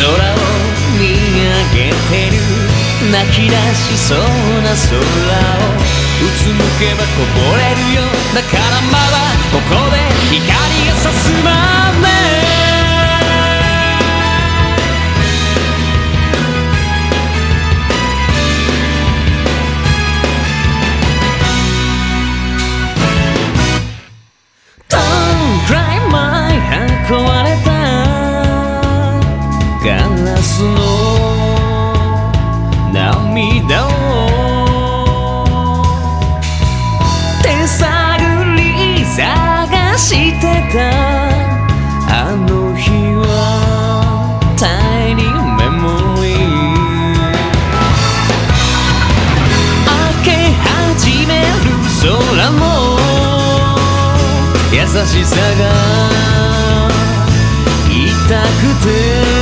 空を見上げてる。泣き出しそうな空をうつむけばこぼれるよだからまだここで光がさすまガラスの。涙を手探り探してた。あの日はタイにメモリー。開明け始める空も。優しさが痛くて。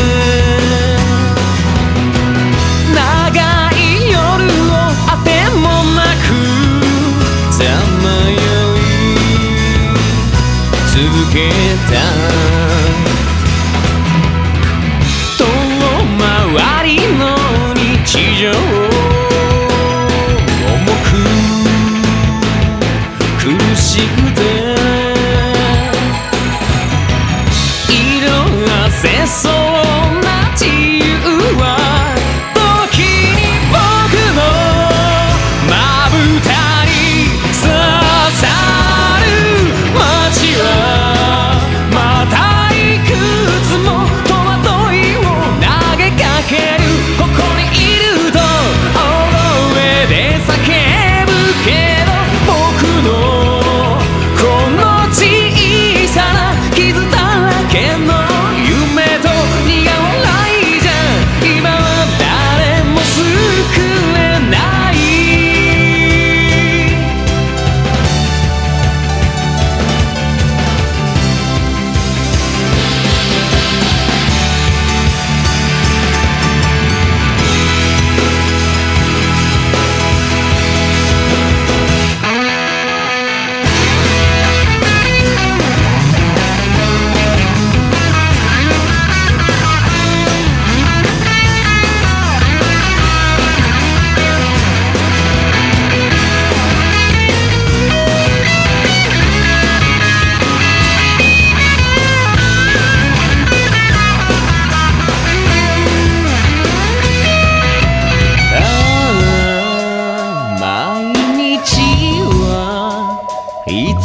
down.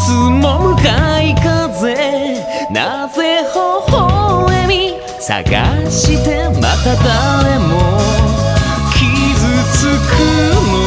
つも向かい風なぜ微笑み探してまた誰も傷つくの？